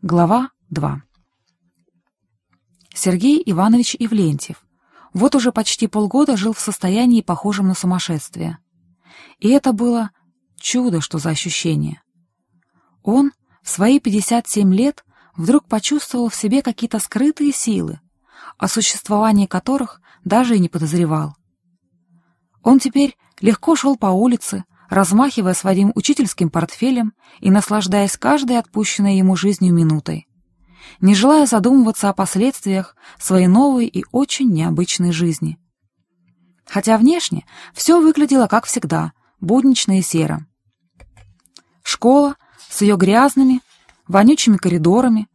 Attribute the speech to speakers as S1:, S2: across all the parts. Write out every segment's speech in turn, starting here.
S1: Глава 2 Сергей Иванович Ивлентьев вот уже почти полгода жил в состоянии, похожем на сумасшествие. И это было чудо, что за ощущение. Он в свои 57 лет вдруг почувствовал в себе какие-то скрытые силы, о существовании которых даже и не подозревал. Он теперь легко шел по улице, размахивая своим учительским портфелем и наслаждаясь каждой отпущенной ему жизнью минутой, не желая задумываться о последствиях своей новой и очень необычной жизни. Хотя внешне все выглядело как всегда, буднично и серо. Школа с ее грязными, вонючими коридорами,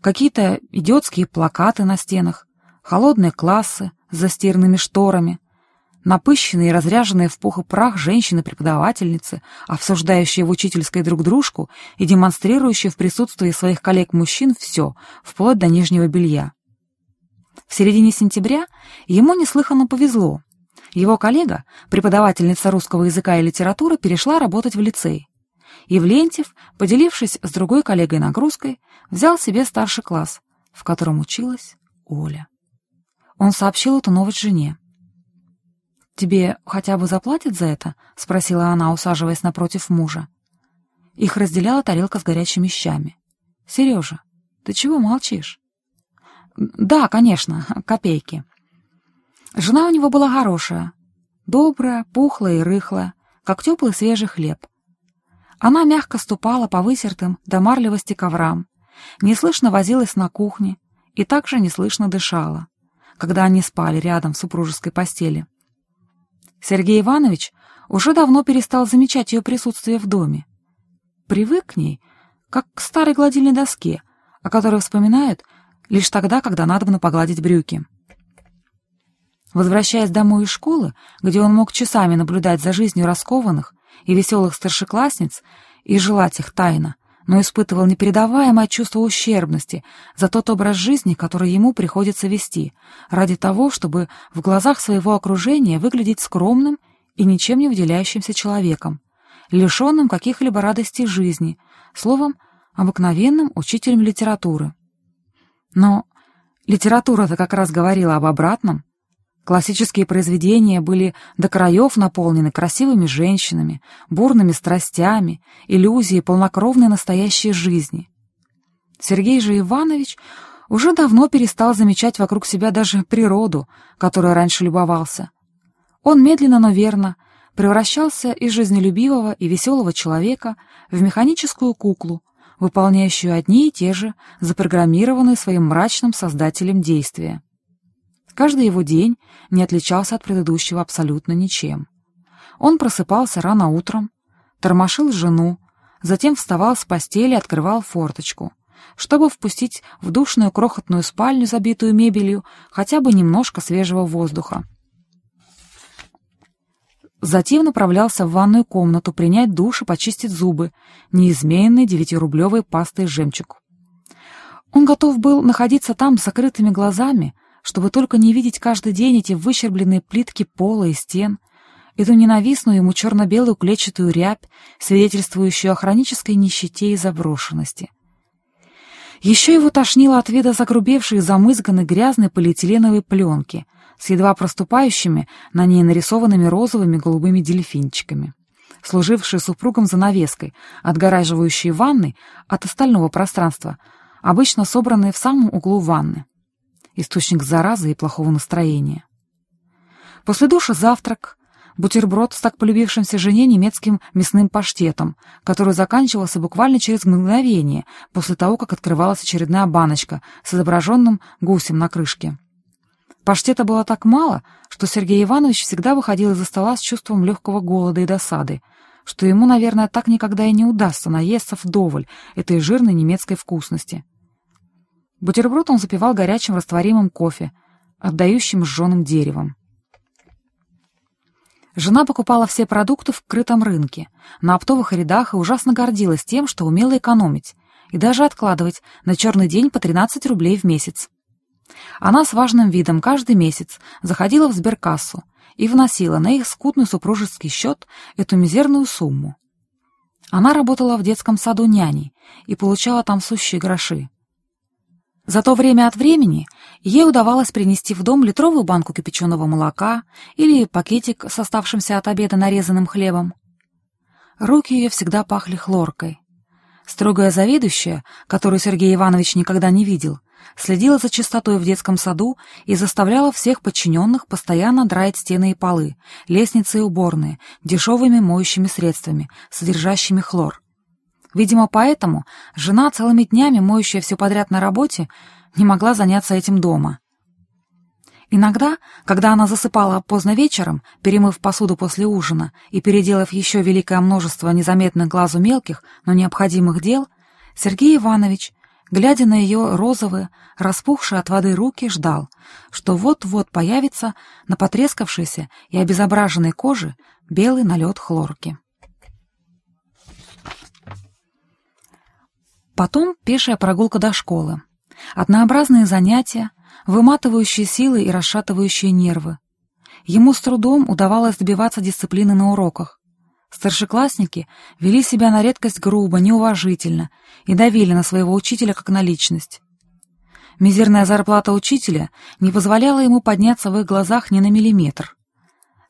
S1: какие-то идиотские плакаты на стенах, холодные классы с застиранными шторами — Напыщенные и разряженные в пух и прах женщины-преподавательницы, обсуждающие в учительской друг дружку и демонстрирующие в присутствии своих коллег-мужчин все, вплоть до нижнего белья. В середине сентября ему неслыханно повезло. Его коллега, преподавательница русского языка и литературы, перешла работать в лицей. Евлентьев, поделившись с другой коллегой нагрузкой, взял себе старший класс, в котором училась Оля. Он сообщил эту новость жене. «Тебе хотя бы заплатят за это?» — спросила она, усаживаясь напротив мужа. Их разделяла тарелка с горячими щами. «Сережа, ты чего молчишь?» «Да, конечно, копейки». Жена у него была хорошая, добрая, пухлая и рыхлая, как теплый свежий хлеб. Она мягко ступала по высертым до марлевости коврам, неслышно возилась на кухне и также неслышно дышала, когда они спали рядом в супружеской постели. Сергей Иванович уже давно перестал замечать ее присутствие в доме. Привык к ней, как к старой гладильной доске, о которой вспоминают лишь тогда, когда надо погладить брюки. Возвращаясь домой из школы, где он мог часами наблюдать за жизнью раскованных и веселых старшеклассниц и желать их тайно, но испытывал непередаваемое чувство ущербности за тот образ жизни, который ему приходится вести, ради того, чтобы в глазах своего окружения выглядеть скромным и ничем не выделяющимся человеком, лишенным каких-либо радостей жизни, словом, обыкновенным учителем литературы. Но литература-то как раз говорила об обратном, Классические произведения были до краев наполнены красивыми женщинами, бурными страстями, иллюзией полнокровной настоящей жизни. Сергей же Иванович уже давно перестал замечать вокруг себя даже природу, которой раньше любовался. Он медленно, но верно превращался из жизнелюбивого и веселого человека в механическую куклу, выполняющую одни и те же запрограммированные своим мрачным создателем действия. Каждый его день не отличался от предыдущего абсолютно ничем. Он просыпался рано утром, тормошил жену, затем вставал с постели и открывал форточку, чтобы впустить в душную крохотную спальню, забитую мебелью, хотя бы немножко свежего воздуха. Затем направлялся в ванную комнату принять душ и почистить зубы, неизменной девятирублевой пастой жемчуг. Он готов был находиться там с закрытыми глазами, чтобы только не видеть каждый день эти выщербленные плитки пола и стен, эту ненавистную ему черно-белую клетчатую рябь, свидетельствующую о хронической нищете и заброшенности. Еще его тошнило от вида загрубевшей, замызганной грязной полиэтиленовой пленки с едва проступающими на ней нарисованными розовыми голубыми дельфинчиками, служившей супругом занавеской, отгораживающей ванной от остального пространства, обычно собранной в самом углу ванны источник заразы и плохого настроения. После душа завтрак, бутерброд с так полюбившимся жене немецким мясным паштетом, который заканчивался буквально через мгновение после того, как открывалась очередная баночка с изображенным гусем на крышке. Паштета было так мало, что Сергей Иванович всегда выходил из-за стола с чувством легкого голода и досады, что ему, наверное, так никогда и не удастся наесться вдоволь этой жирной немецкой вкусности. Бутерброд он запивал горячим растворимым кофе, отдающим сжженным деревом. Жена покупала все продукты в крытом рынке, на оптовых рядах и ужасно гордилась тем, что умела экономить и даже откладывать на черный день по 13 рублей в месяц. Она с важным видом каждый месяц заходила в сберкассу и вносила на их скудный супружеский счет эту мизерную сумму. Она работала в детском саду няней и получала там сущие гроши. Зато время от времени ей удавалось принести в дом литровую банку кипяченого молока или пакетик с оставшимся от обеда нарезанным хлебом. Руки ее всегда пахли хлоркой. Строгая заведующая, которую Сергей Иванович никогда не видел, следила за чистотой в детском саду и заставляла всех подчиненных постоянно драить стены и полы, лестницы и уборные, дешевыми моющими средствами, содержащими хлор. Видимо, поэтому жена, целыми днями моющая все подряд на работе, не могла заняться этим дома. Иногда, когда она засыпала поздно вечером, перемыв посуду после ужина и переделав еще великое множество незаметных глазу мелких, но необходимых дел, Сергей Иванович, глядя на ее розовые, распухшие от воды руки, ждал, что вот-вот появится на потрескавшейся и обезображенной коже белый налет хлорки. Потом пешая прогулка до школы. Однообразные занятия, выматывающие силы и расшатывающие нервы. Ему с трудом удавалось добиваться дисциплины на уроках. Старшеклассники вели себя на редкость грубо, неуважительно и давили на своего учителя как на личность. Мизерная зарплата учителя не позволяла ему подняться в их глазах ни на миллиметр.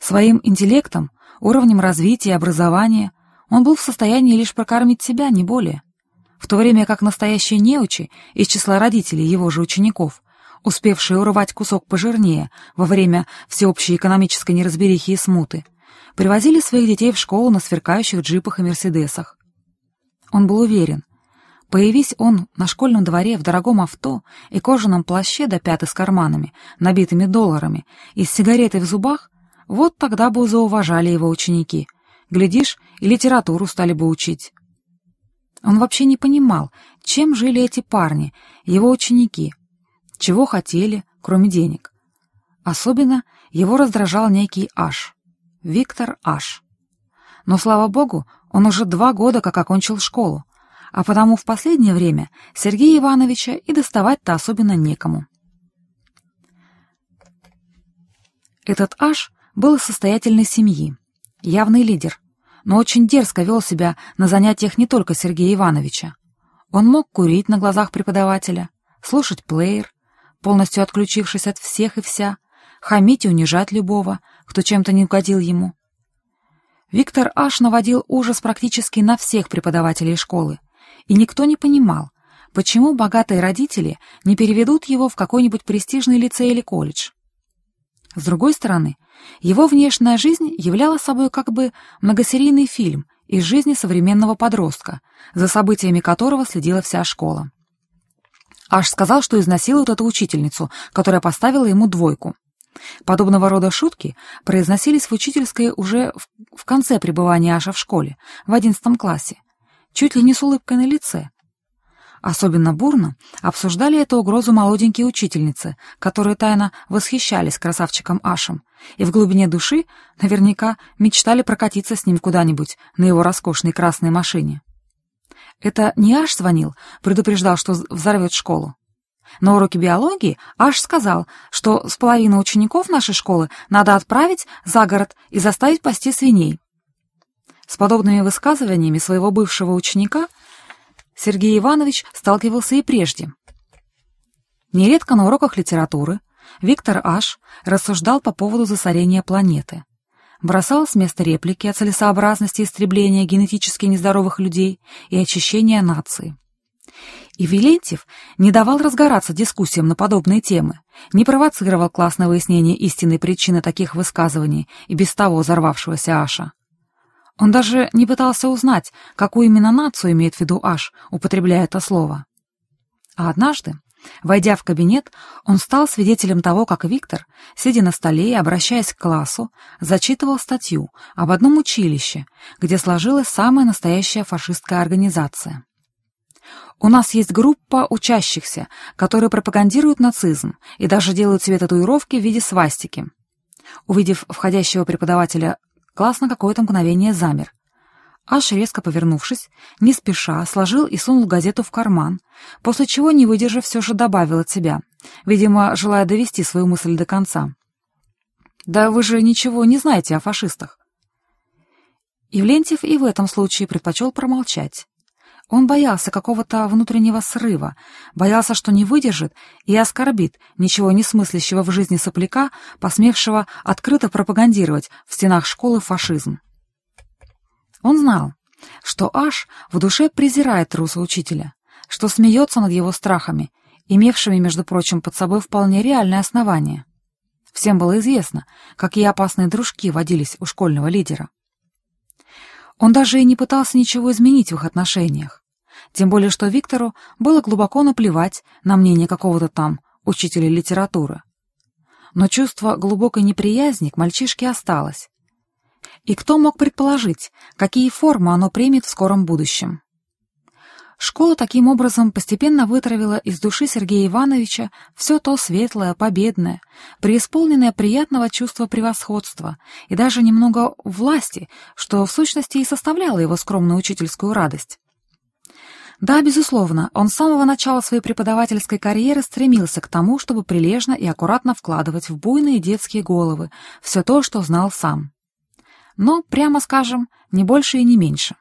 S1: Своим интеллектом, уровнем развития и образования он был в состоянии лишь прокормить себя, не более в то время как настоящие неучи из числа родителей его же учеников, успевшие урвать кусок пожирнее во время всеобщей экономической неразберихи и смуты, привозили своих детей в школу на сверкающих джипах и мерседесах. Он был уверен, появись он на школьном дворе в дорогом авто и кожаном плаще до пяты с карманами, набитыми долларами, и с сигаретой в зубах, вот тогда бы зауважали его ученики. Глядишь, и литературу стали бы учить. Он вообще не понимал, чем жили эти парни, его ученики, чего хотели, кроме денег. Особенно его раздражал некий Аш, Виктор Аш. Но, слава богу, он уже два года как окончил школу, а потому в последнее время Сергея Ивановича и доставать-то особенно некому. Этот Аш был из состоятельной семьи, явный лидер, но очень дерзко вел себя на занятиях не только Сергея Ивановича. Он мог курить на глазах преподавателя, слушать плеер, полностью отключившись от всех и вся, хамить и унижать любого, кто чем-то не угодил ему. Виктор Аш наводил ужас практически на всех преподавателей школы, и никто не понимал, почему богатые родители не переведут его в какой-нибудь престижный лицей или колледж. С другой стороны, его внешняя жизнь являла собой как бы многосерийный фильм из жизни современного подростка, за событиями которого следила вся школа. Аж сказал, что изнасилует эту учительницу, которая поставила ему двойку. Подобного рода шутки произносились в учительской уже в конце пребывания Аша в школе, в одиннадцатом классе, чуть ли не с улыбкой на лице, Особенно бурно обсуждали эту угрозу молоденькие учительницы, которые тайно восхищались красавчиком Ашем, и в глубине души наверняка мечтали прокатиться с ним куда-нибудь на его роскошной красной машине. Это не Аш звонил, предупреждал, что взорвет школу. На уроке биологии Аш сказал, что с половиной учеников нашей школы надо отправить за город и заставить пасти свиней. С подобными высказываниями своего бывшего ученика Сергей Иванович сталкивался и прежде. Нередко на уроках литературы Виктор Аш рассуждал по поводу засорения планеты. Бросал с места реплики о целесообразности истребления генетически нездоровых людей и очищения нации. И Вилентьев не давал разгораться дискуссиям на подобные темы, не провоцировал классное выяснение истинной причины таких высказываний и без того взорвавшегося Аша. Он даже не пытался узнать, какую именно нацию имеет в виду Аш, употребляя это слово. А однажды, войдя в кабинет, он стал свидетелем того, как Виктор, сидя на столе и обращаясь к классу, зачитывал статью об одном училище, где сложилась самая настоящая фашистская организация. У нас есть группа учащихся, которые пропагандируют нацизм и даже делают себе татуировки в виде свастики. Увидев входящего преподавателя Класс на какое-то мгновение замер. Аш, резко повернувшись, не спеша, сложил и сунул газету в карман, после чего, не выдержав, все же добавил от себя, видимо, желая довести свою мысль до конца. «Да вы же ничего не знаете о фашистах». Ивлентьев и в этом случае предпочел промолчать. Он боялся какого-то внутреннего срыва, боялся, что не выдержит и оскорбит ничего не смыслящего в жизни сопляка, посмевшего открыто пропагандировать в стенах школы фашизм. Он знал, что Аш в душе презирает труса учителя, что смеется над его страхами, имевшими, между прочим, под собой вполне реальное основание. Всем было известно, какие опасные дружки водились у школьного лидера. Он даже и не пытался ничего изменить в их отношениях. Тем более, что Виктору было глубоко наплевать на мнение какого-то там учителя литературы. Но чувство глубокой неприязни к мальчишке осталось. И кто мог предположить, какие формы оно примет в скором будущем? Школа таким образом постепенно вытравила из души Сергея Ивановича все то светлое, победное, преисполненное приятного чувства превосходства и даже немного власти, что в сущности и составляло его скромную учительскую радость. Да, безусловно, он с самого начала своей преподавательской карьеры стремился к тому, чтобы прилежно и аккуратно вкладывать в буйные детские головы все то, что знал сам. Но, прямо скажем, не больше и не меньше.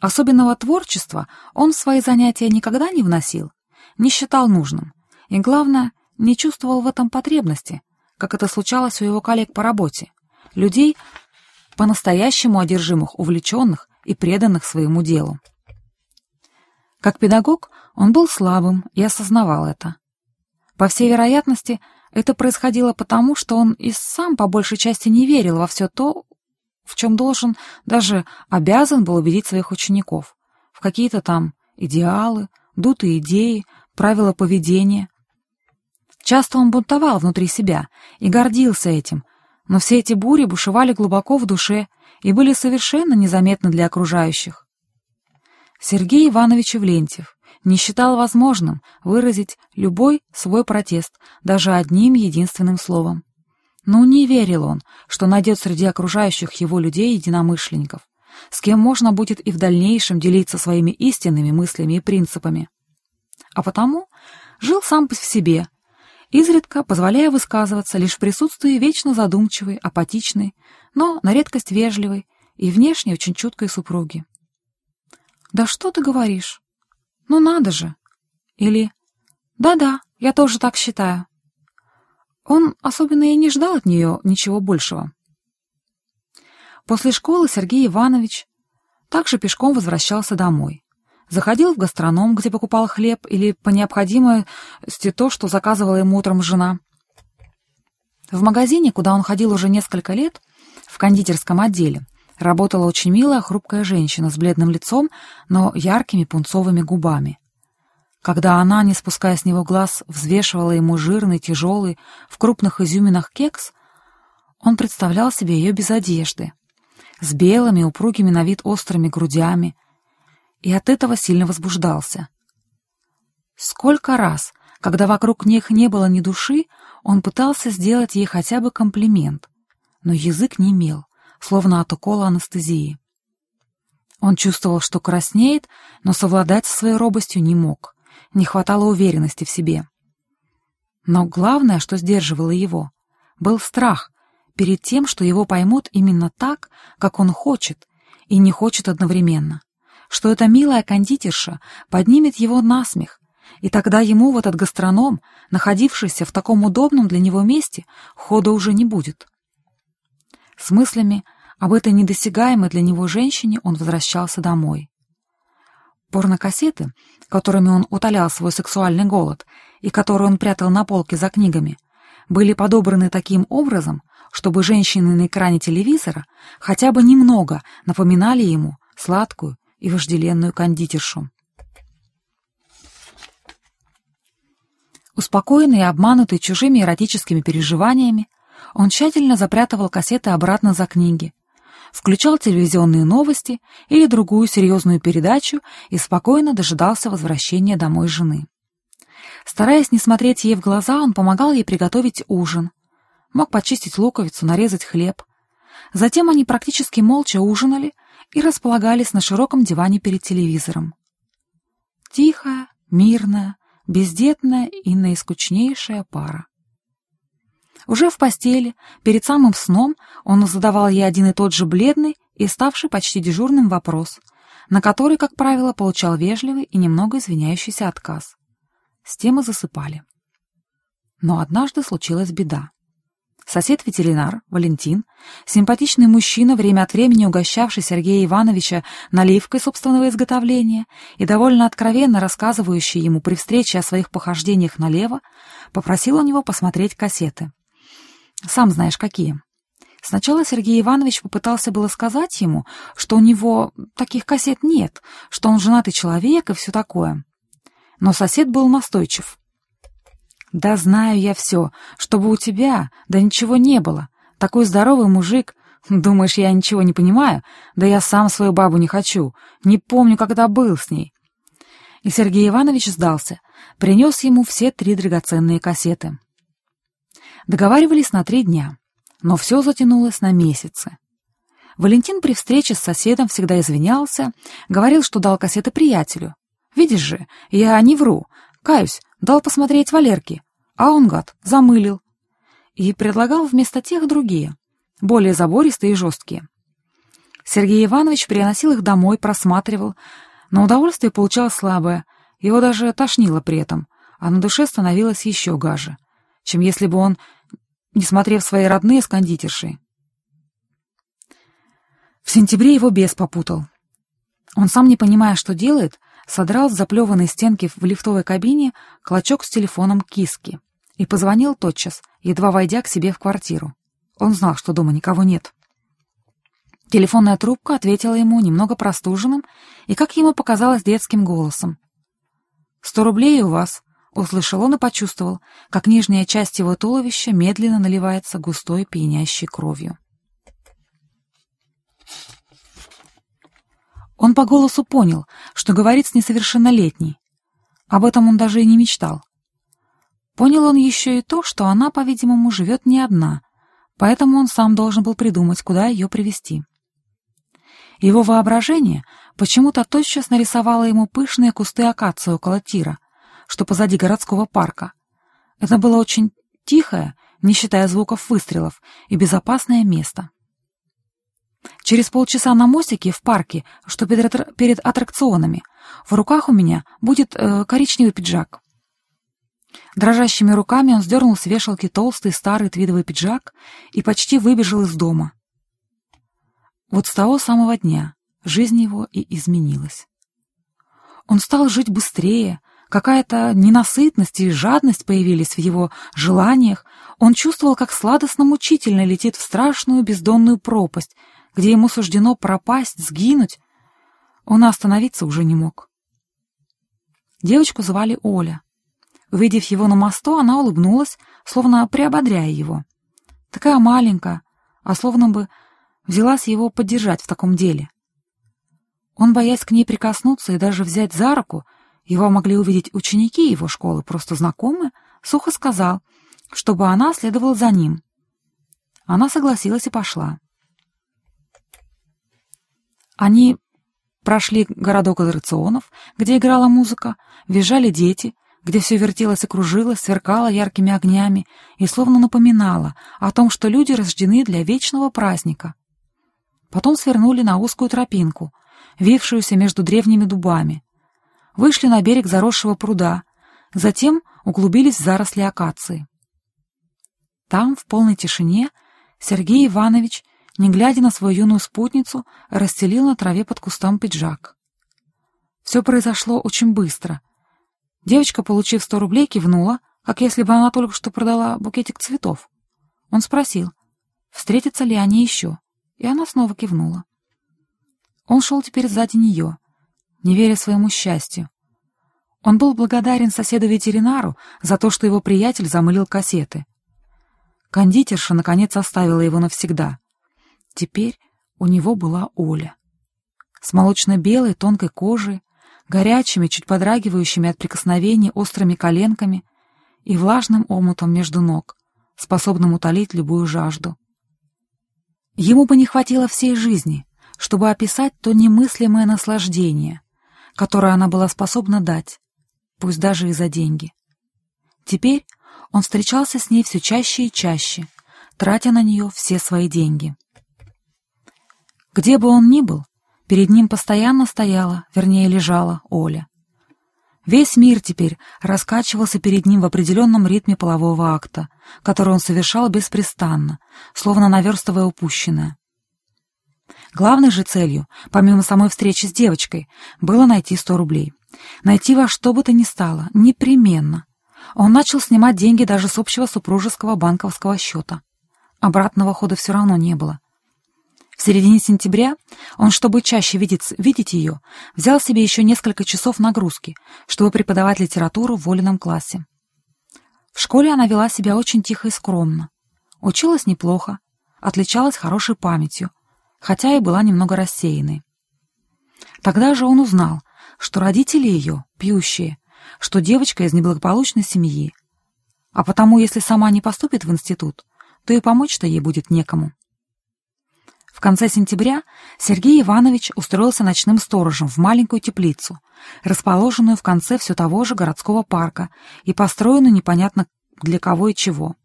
S1: Особенного творчества он в свои занятия никогда не вносил, не считал нужным и, главное, не чувствовал в этом потребности, как это случалось у его коллег по работе, людей, по-настоящему одержимых, увлеченных и преданных своему делу. Как педагог он был слабым и осознавал это. По всей вероятности, это происходило потому, что он и сам по большей части не верил во все то, в чем должен, даже обязан был убедить своих учеников, в какие-то там идеалы, дутые идеи, правила поведения. Часто он бунтовал внутри себя и гордился этим, но все эти бури бушевали глубоко в душе и были совершенно незаметны для окружающих. Сергей Иванович Ивлентьев не считал возможным выразить любой свой протест даже одним единственным словом. Но не верил он, что найдет среди окружающих его людей единомышленников, с кем можно будет и в дальнейшем делиться своими истинными мыслями и принципами. А потому жил сам в себе, изредка позволяя высказываться лишь в присутствии вечно задумчивой, апатичной, но на редкость вежливой и внешне очень чуткой супруги. «Да что ты говоришь? Ну надо же!» Или «Да-да, я тоже так считаю». Он особенно и не ждал от нее ничего большего. После школы Сергей Иванович также пешком возвращался домой. Заходил в гастроном, где покупал хлеб или по необходимости то, что заказывала ему утром жена. В магазине, куда он ходил уже несколько лет, в кондитерском отделе, работала очень милая хрупкая женщина с бледным лицом, но яркими пунцовыми губами. Когда она, не спуская с него глаз, взвешивала ему жирный, тяжелый, в крупных изюминах кекс, он представлял себе ее без одежды, с белыми, упругими на вид острыми грудями, и от этого сильно возбуждался. Сколько раз, когда вокруг них не было ни души, он пытался сделать ей хотя бы комплимент, но язык не имел, словно от укола анестезии. Он чувствовал, что краснеет, но совладать со своей робостью не мог не хватало уверенности в себе. Но главное, что сдерживало его, был страх перед тем, что его поймут именно так, как он хочет, и не хочет одновременно, что эта милая кондитерша поднимет его на смех, и тогда ему в этот гастроном, находившийся в таком удобном для него месте, хода уже не будет. С мыслями об этой недосягаемой для него женщине он возвращался домой. Порнокассеты, которыми он утолял свой сексуальный голод и которые он прятал на полке за книгами, были подобраны таким образом, чтобы женщины на экране телевизора хотя бы немного напоминали ему сладкую и вожделенную кондитершу. Успокоенный и обманутый чужими эротическими переживаниями, он тщательно запрятывал кассеты обратно за книги, включал телевизионные новости или другую серьезную передачу и спокойно дожидался возвращения домой жены. Стараясь не смотреть ей в глаза, он помогал ей приготовить ужин. Мог почистить луковицу, нарезать хлеб. Затем они практически молча ужинали и располагались на широком диване перед телевизором. Тихая, мирная, бездетная и наискучнейшая пара. Уже в постели, перед самым сном, он задавал ей один и тот же бледный и ставший почти дежурным вопрос, на который, как правило, получал вежливый и немного извиняющийся отказ. С тем и засыпали. Но однажды случилась беда. Сосед-ветеринар, Валентин, симпатичный мужчина, время от времени угощавший Сергея Ивановича наливкой собственного изготовления и довольно откровенно рассказывающий ему при встрече о своих похождениях налево, попросил у него посмотреть кассеты. Сам знаешь, какие. Сначала Сергей Иванович попытался было сказать ему, что у него таких кассет нет, что он женатый человек и все такое. Но сосед был настойчив. «Да знаю я все, чтобы у тебя, да ничего не было. Такой здоровый мужик. Думаешь, я ничего не понимаю? Да я сам свою бабу не хочу. Не помню, когда был с ней». И Сергей Иванович сдался, принес ему все три драгоценные кассеты. Договаривались на три дня, но все затянулось на месяцы. Валентин при встрече с соседом всегда извинялся, говорил, что дал кассеты приятелю. «Видишь же, я не вру, каюсь, дал посмотреть Валерке, а он, гад, замылил. И предлагал вместо тех другие, более забористые и жесткие. Сергей Иванович приносил их домой, просматривал, но удовольствие получалось слабое, его даже тошнило при этом, а на душе становилось еще гаже, чем если бы он, не смотрев свои родные с кондитершей. В сентябре его бес попутал. Он сам, не понимая, что делает, содрал с заплеванной стенки в лифтовой кабине клочок с телефоном киски и позвонил тотчас, едва войдя к себе в квартиру. Он знал, что дома никого нет. Телефонная трубка ответила ему немного простуженным и, как ему показалось, детским голосом. «Сто рублей у вас», — услышал он и почувствовал, как нижняя часть его туловища медленно наливается густой пьянящей кровью. Он по голосу понял, что говорит с несовершеннолетней. Об этом он даже и не мечтал. Понял он еще и то, что она, по-видимому, живет не одна, поэтому он сам должен был придумать, куда ее привести. Его воображение почему-то тотчас нарисовало ему пышные кусты акации около тира, что позади городского парка. Это было очень тихое, не считая звуков выстрелов, и безопасное место. Через полчаса на мостике в парке, что перед, перед аттракционами, в руках у меня будет э, коричневый пиджак. Дрожащими руками он сдернул с вешалки толстый старый твидовый пиджак и почти выбежал из дома. Вот с того самого дня жизнь его и изменилась. Он стал жить быстрее, какая-то ненасытность и жадность появились в его желаниях, он чувствовал, как сладостно-мучительно летит в страшную бездонную пропасть, где ему суждено пропасть, сгинуть. Он остановиться уже не мог. Девочку звали Оля. Увидев его на мосту, она улыбнулась, словно приободряя его. Такая маленькая, а словно бы взялась его поддержать в таком деле. Он, боясь к ней прикоснуться и даже взять за руку, его могли увидеть ученики его школы, просто знакомые, сухо сказал, чтобы она следовала за ним. Она согласилась и пошла. Они прошли городок аттракционов, где играла музыка, визжали дети, где все вертелось и кружилось, сверкало яркими огнями и словно напоминало о том, что люди рождены для вечного праздника. Потом свернули на узкую тропинку, вившуюся между древними дубами. Вышли на берег заросшего пруда, затем углубились в заросли акации. Там, в полной тишине, Сергей Иванович не глядя на свою юную спутницу, расстелил на траве под кустом пиджак. Все произошло очень быстро. Девочка, получив сто рублей, кивнула, как если бы она только что продала букетик цветов. Он спросил, встретятся ли они еще, и она снова кивнула. Он шел теперь сзади нее, не веря своему счастью. Он был благодарен соседу-ветеринару за то, что его приятель замылил кассеты. Кондитерша, наконец, оставила его навсегда — Теперь у него была Оля. С молочно-белой тонкой кожей, горячими, чуть подрагивающими от прикосновений острыми коленками и влажным омутом между ног, способным утолить любую жажду. Ему бы не хватило всей жизни, чтобы описать то немыслимое наслаждение, которое она была способна дать, пусть даже и за деньги. Теперь он встречался с ней все чаще и чаще, тратя на нее все свои деньги. Где бы он ни был, перед ним постоянно стояла, вернее, лежала Оля. Весь мир теперь раскачивался перед ним в определенном ритме полового акта, который он совершал беспрестанно, словно наверстывая упущенное. Главной же целью, помимо самой встречи с девочкой, было найти сто рублей. Найти во что бы то ни стало, непременно. Он начал снимать деньги даже с общего супружеского банковского счета. Обратного хода все равно не было. В середине сентября он, чтобы чаще видеть, видеть ее, взял себе еще несколько часов нагрузки, чтобы преподавать литературу в Волином классе. В школе она вела себя очень тихо и скромно. Училась неплохо, отличалась хорошей памятью, хотя и была немного рассеянной. Тогда же он узнал, что родители ее пьющие, что девочка из неблагополучной семьи, а потому, если сама не поступит в институт, то и помочь-то ей будет некому. В конце сентября Сергей Иванович устроился ночным сторожем в маленькую теплицу, расположенную в конце все того же городского парка и построенную непонятно для кого и чего.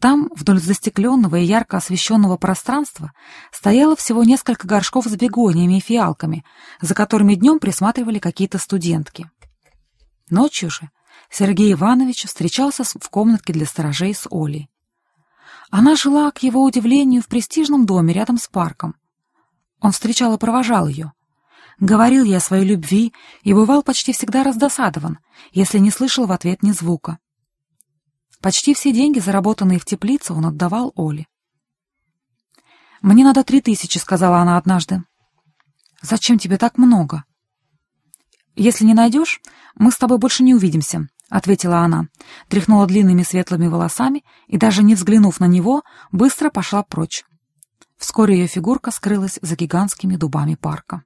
S1: Там, вдоль застекленного и ярко освещенного пространства, стояло всего несколько горшков с бегониями и фиалками, за которыми днем присматривали какие-то студентки. Ночью же Сергей Иванович встречался в комнатке для сторожей с Олей. Она жила, к его удивлению, в престижном доме рядом с парком. Он встречал и провожал ее. Говорил ей о своей любви и бывал почти всегда раздосадован, если не слышал в ответ ни звука. Почти все деньги, заработанные в теплице, он отдавал Оле. «Мне надо три тысячи», — сказала она однажды. «Зачем тебе так много?» «Если не найдешь, мы с тобой больше не увидимся», — ответила она, тряхнула длинными светлыми волосами и, даже не взглянув на него, быстро пошла прочь. Вскоре ее фигурка скрылась за гигантскими дубами парка.